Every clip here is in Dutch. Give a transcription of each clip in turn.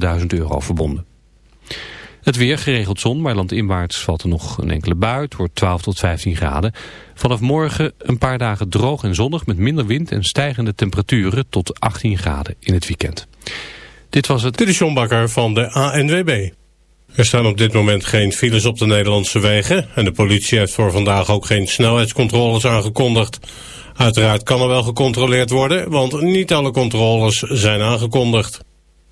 1000 euro verbonden. Het weer geregeld zon, maar landinwaarts valt er nog een enkele bui. Het wordt 12 tot 15 graden. Vanaf morgen een paar dagen droog en zonnig met minder wind en stijgende temperaturen tot 18 graden in het weekend. Dit was het... Dit is Bakker van de ANWB. Er staan op dit moment geen files op de Nederlandse wegen en de politie heeft voor vandaag ook geen snelheidscontroles aangekondigd. Uiteraard kan er wel gecontroleerd worden, want niet alle controles zijn aangekondigd.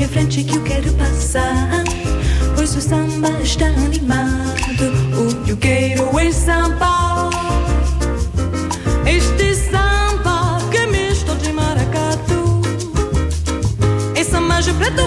Minha frente que eu quero passar. Pois o samba está animado. O que eu quero é samba. Este samba que é misto de maracatu. É samba de preto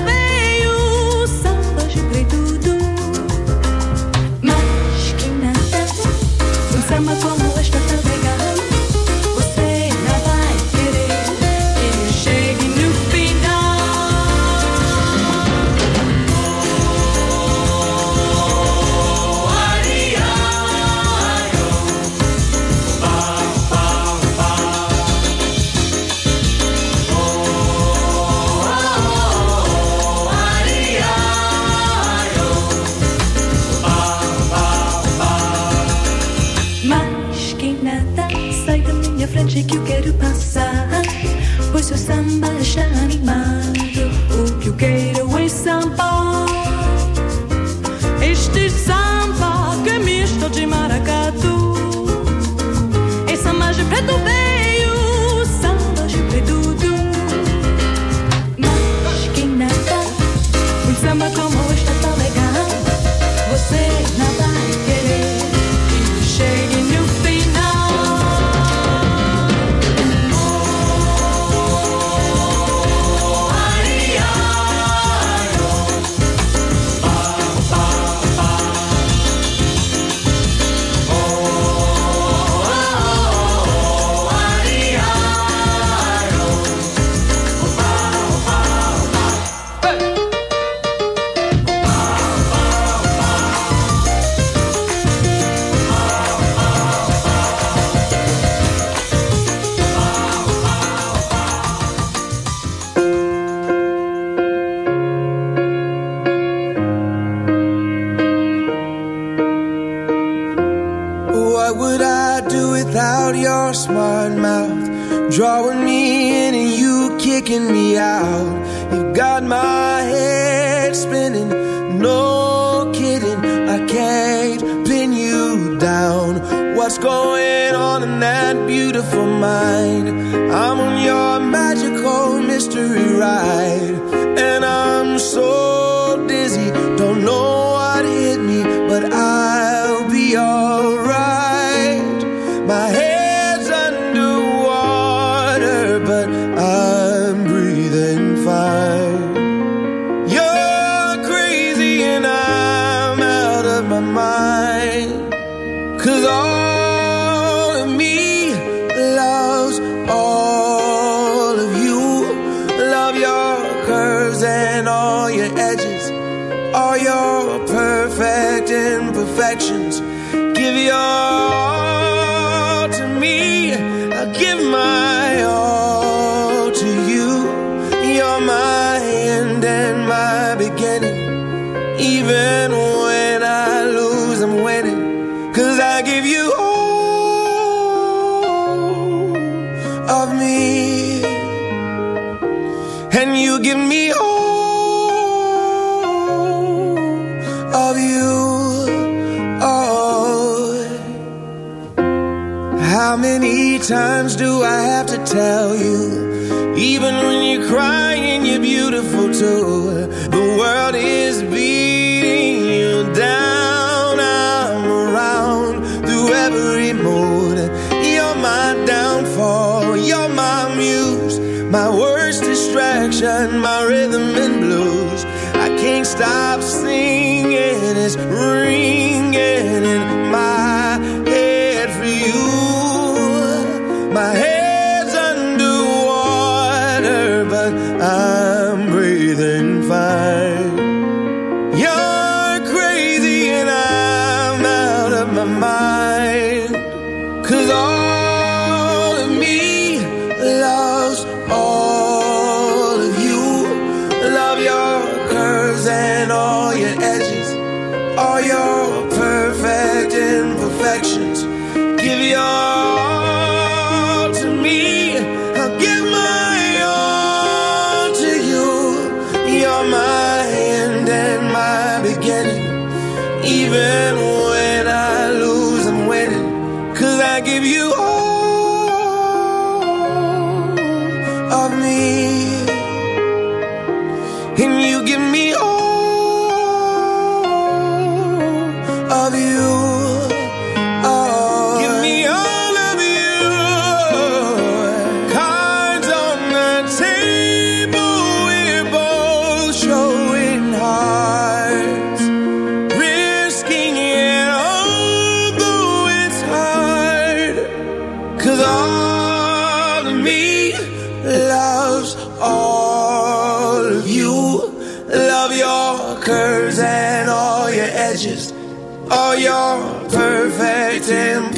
too. The world is beating you down. I'm around through every mood. You're my downfall. You're my muse. My worst distraction. My rhythm and blues. I can't stop singing. It's ringing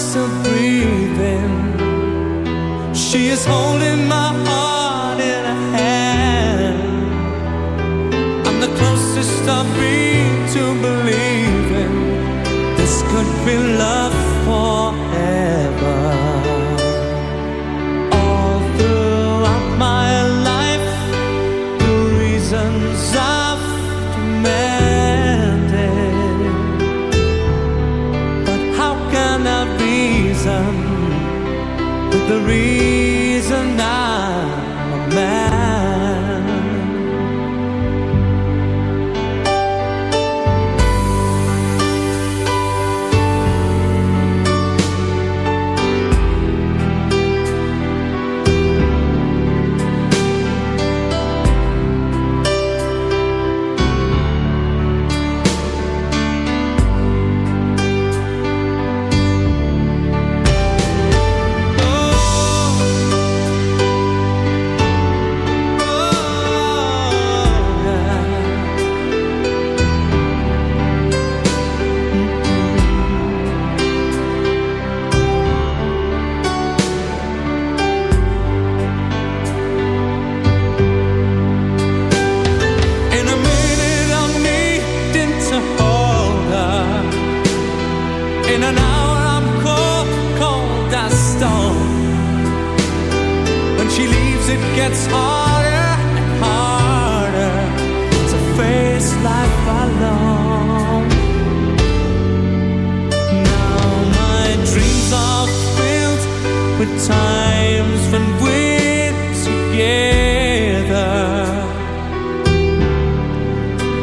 still breathing. She is holding my heart in her hand. I'm the closest I've been to believe. times when we're together.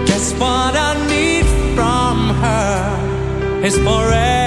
Guess what I need from her is forever.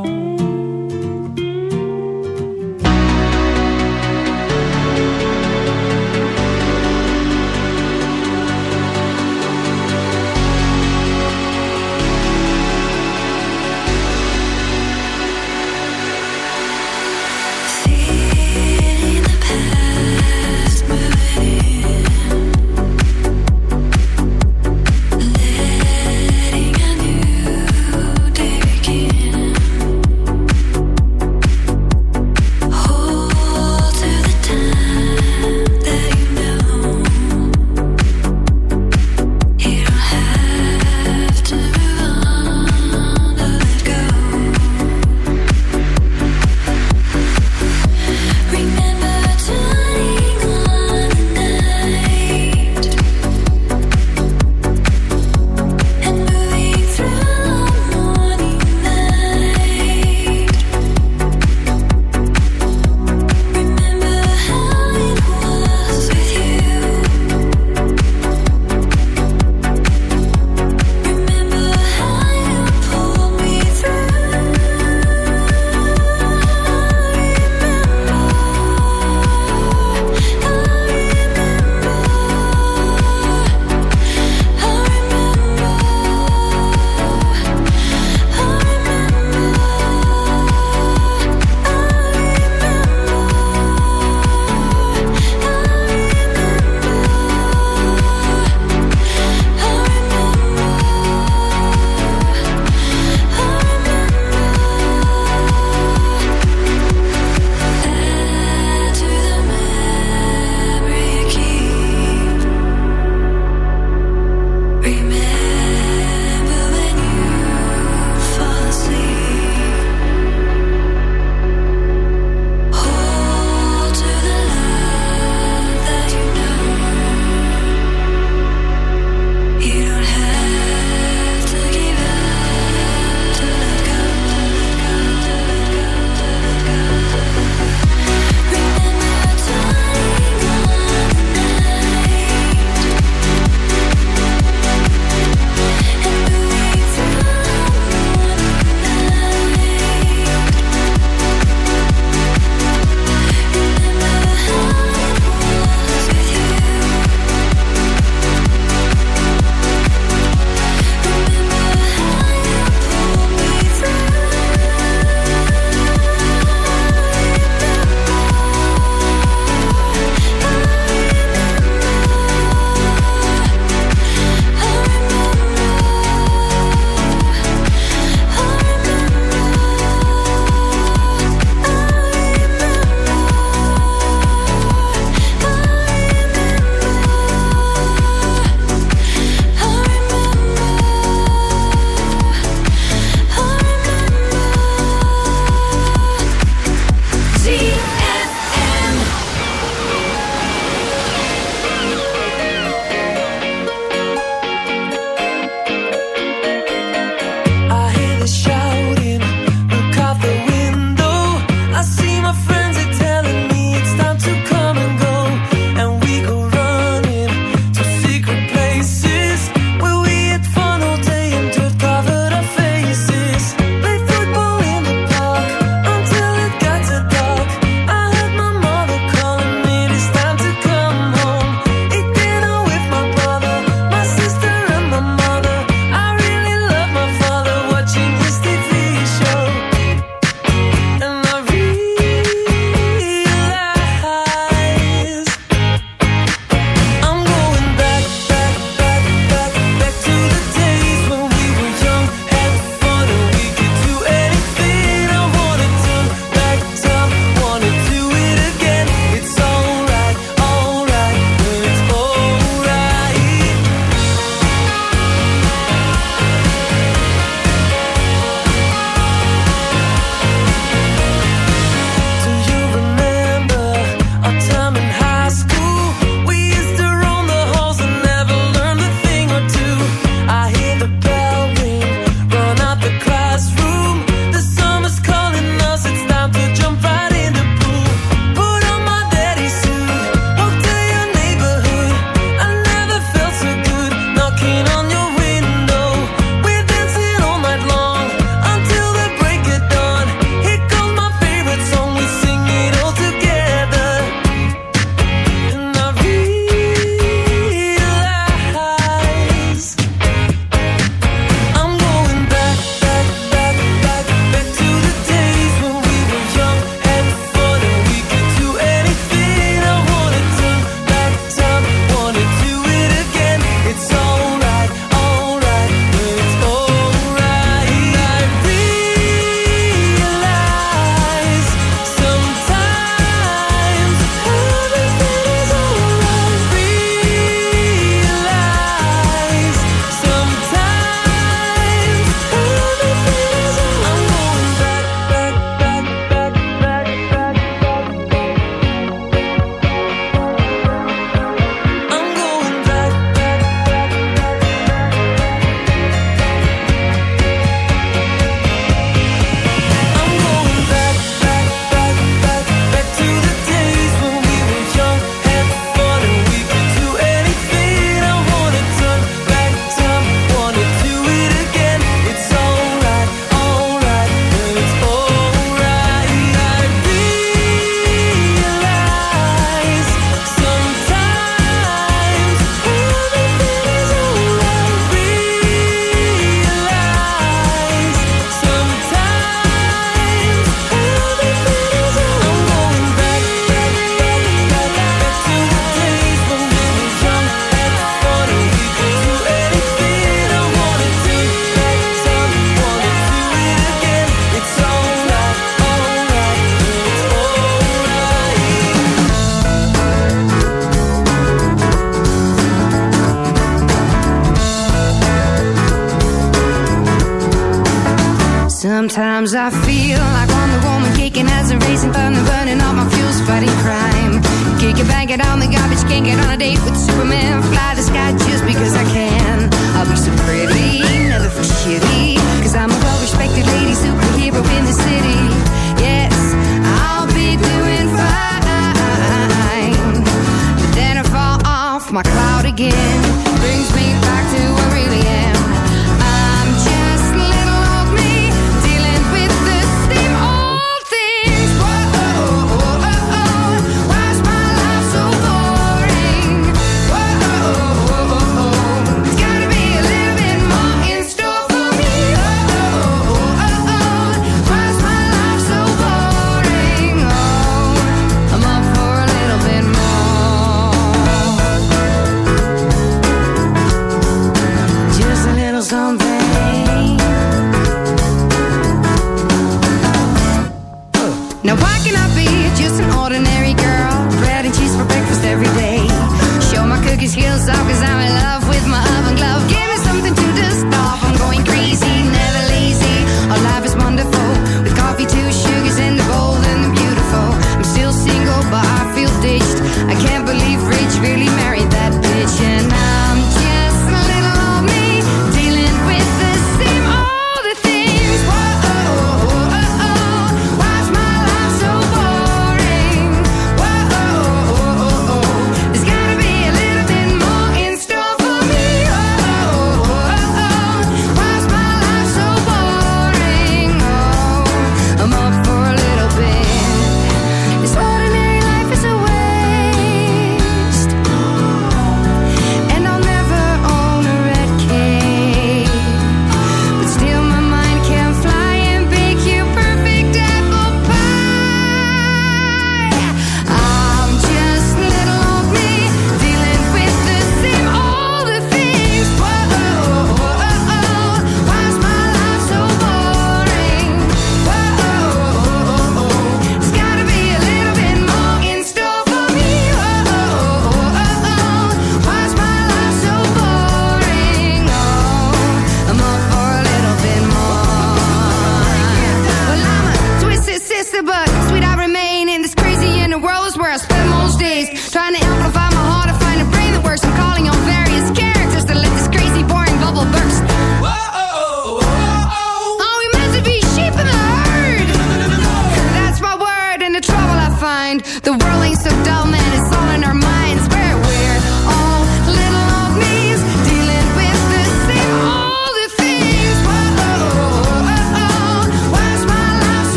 Sometimes I feel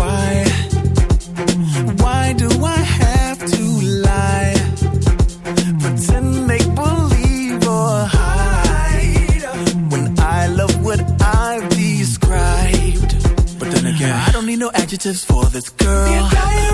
Why? Why do I have to lie? Pretend, make believe, or hide when I love what I've described. But then again, I don't need no adjectives for this girl.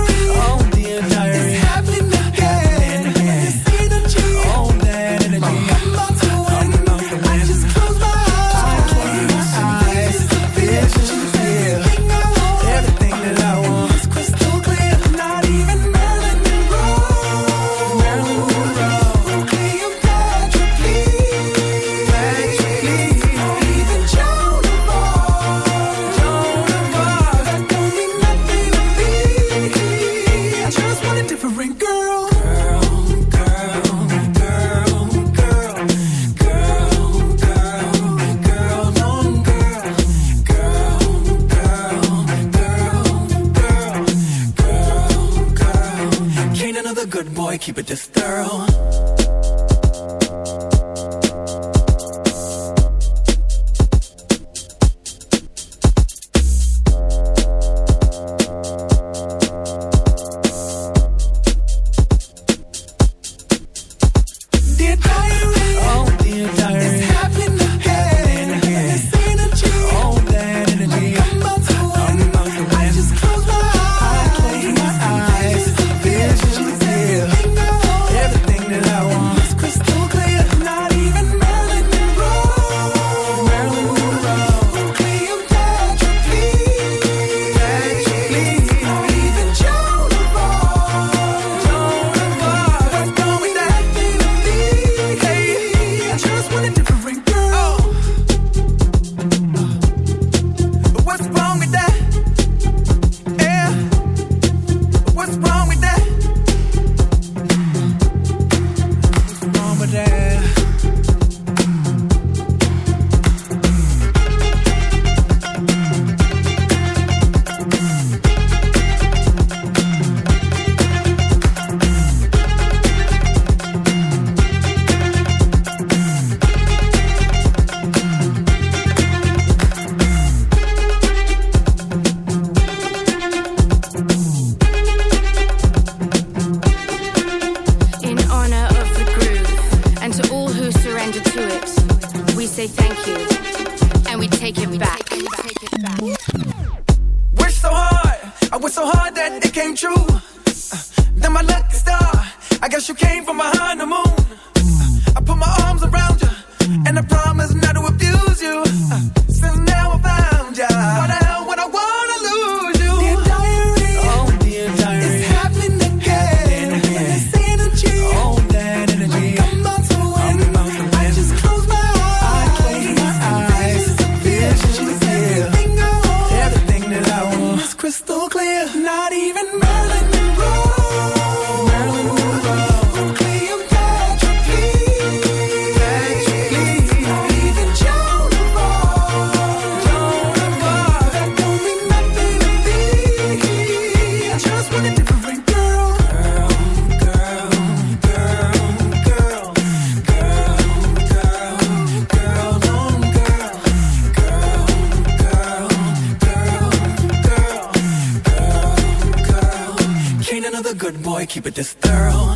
the good boy, keep it this thorough.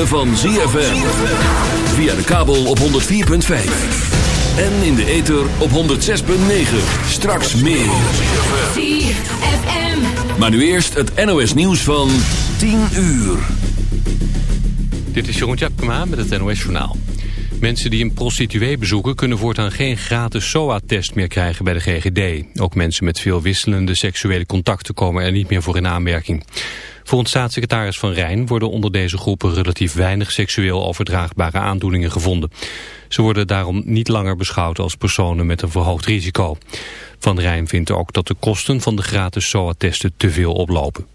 van ZFM. Via de kabel op 104.5. En in de ether op 106.9. Straks meer. ZFM. Maar nu eerst het NOS nieuws van 10 uur. Dit is Jeroen Tjepkema met het NOS Journaal. Mensen die een prostituee bezoeken kunnen voortaan geen gratis SOA-test meer krijgen bij de GGD. Ook mensen met veel wisselende seksuele contacten komen er niet meer voor in aanmerking. Volgens staatssecretaris Van Rijn worden onder deze groepen relatief weinig seksueel overdraagbare aandoeningen gevonden. Ze worden daarom niet langer beschouwd als personen met een verhoogd risico. Van Rijn vindt ook dat de kosten van de gratis SOA-testen te veel oplopen.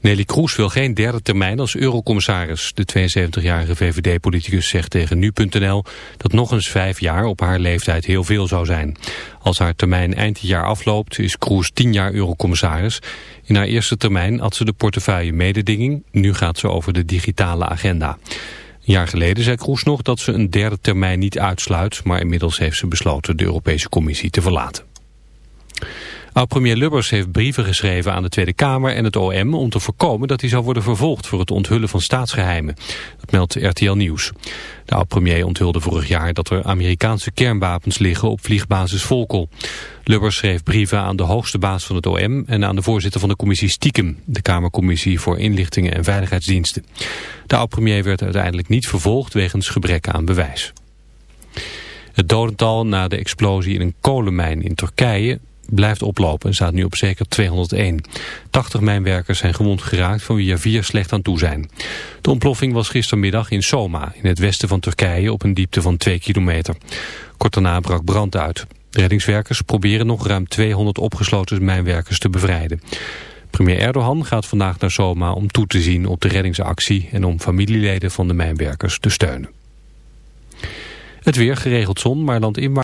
Nelly Kroes wil geen derde termijn als eurocommissaris. De 72-jarige VVD-politicus zegt tegen Nu.nl dat nog eens vijf jaar op haar leeftijd heel veel zou zijn. Als haar termijn eind dit jaar afloopt is Kroes tien jaar eurocommissaris. In haar eerste termijn had ze de portefeuille mededinging. Nu gaat ze over de digitale agenda. Een jaar geleden zei Kroes nog dat ze een derde termijn niet uitsluit... maar inmiddels heeft ze besloten de Europese Commissie te verlaten. Oud-premier Lubbers heeft brieven geschreven aan de Tweede Kamer en het OM om te voorkomen dat hij zou worden vervolgd voor het onthullen van staatsgeheimen. Dat meldt RTL Nieuws. De oud-premier onthulde vorig jaar dat er Amerikaanse kernwapens liggen op vliegbasis Volkel. Lubbers schreef brieven aan de hoogste baas van het OM en aan de voorzitter van de commissie Stiekem, de Kamercommissie voor Inlichtingen en Veiligheidsdiensten. De oud-premier werd uiteindelijk niet vervolgd wegens gebrek aan bewijs. Het dodental na de explosie in een kolenmijn in Turkije blijft oplopen en staat nu op zeker 201. 80 mijnwerkers zijn gewond geraakt van wie er vier slecht aan toe zijn. De ontploffing was gistermiddag in Soma, in het westen van Turkije, op een diepte van 2 kilometer. Kort daarna brak brand uit. Reddingswerkers proberen nog ruim 200 opgesloten mijnwerkers te bevrijden. Premier Erdogan gaat vandaag naar Soma om toe te zien op de reddingsactie en om familieleden van de mijnwerkers te steunen. Het weer geregeld zon, maar landinwaarts